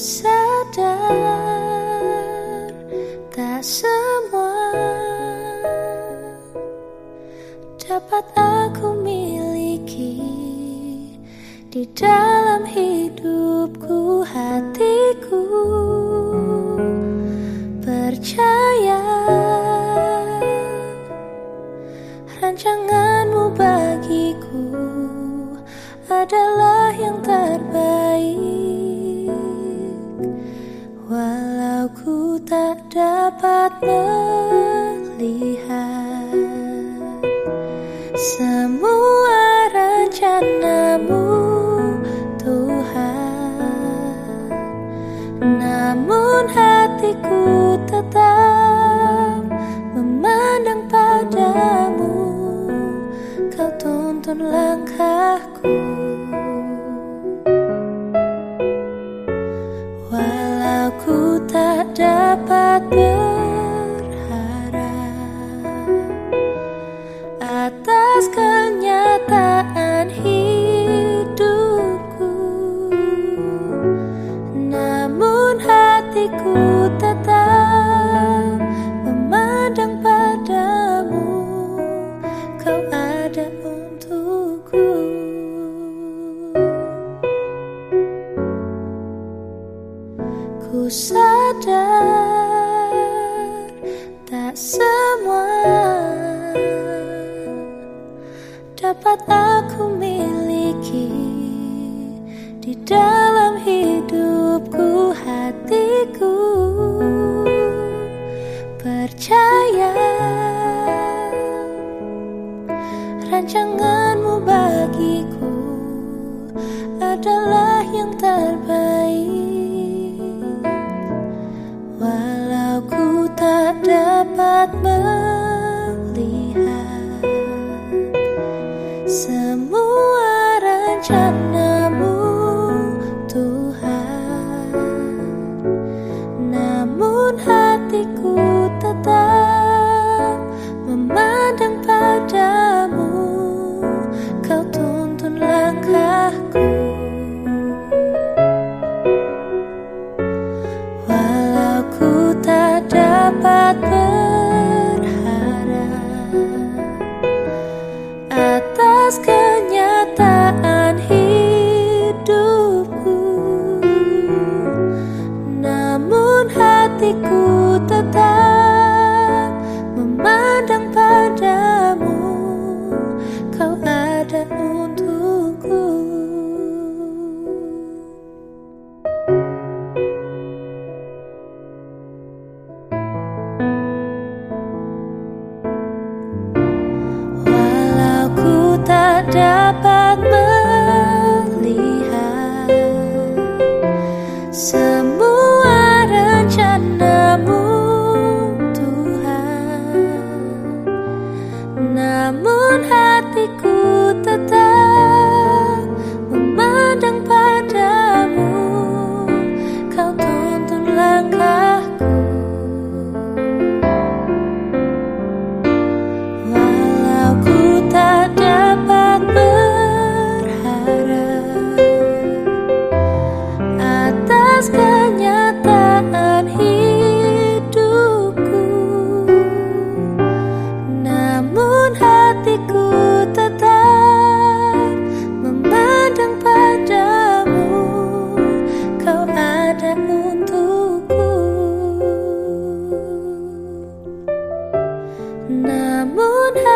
Sadar tak semua dapat aku miliki di dalam hidupku hatiku. Percaya rancanganmu bagiku adalah yang terbaik tak dapat melihat Semua rencanamu Tuhan. Namun hatiku tetap memandang padamu. Kau tuntun langkahku hatiku tetap memandang padamu. Kau ada untukku. Ku sadar tak semua dapat aku miliki di dalam rancanganmu bagiku adalah yang terbaik. Dapat melihat semua rencanamu dapat atas kenyataan hidupku. Namun hatiku tetap dapat 너무나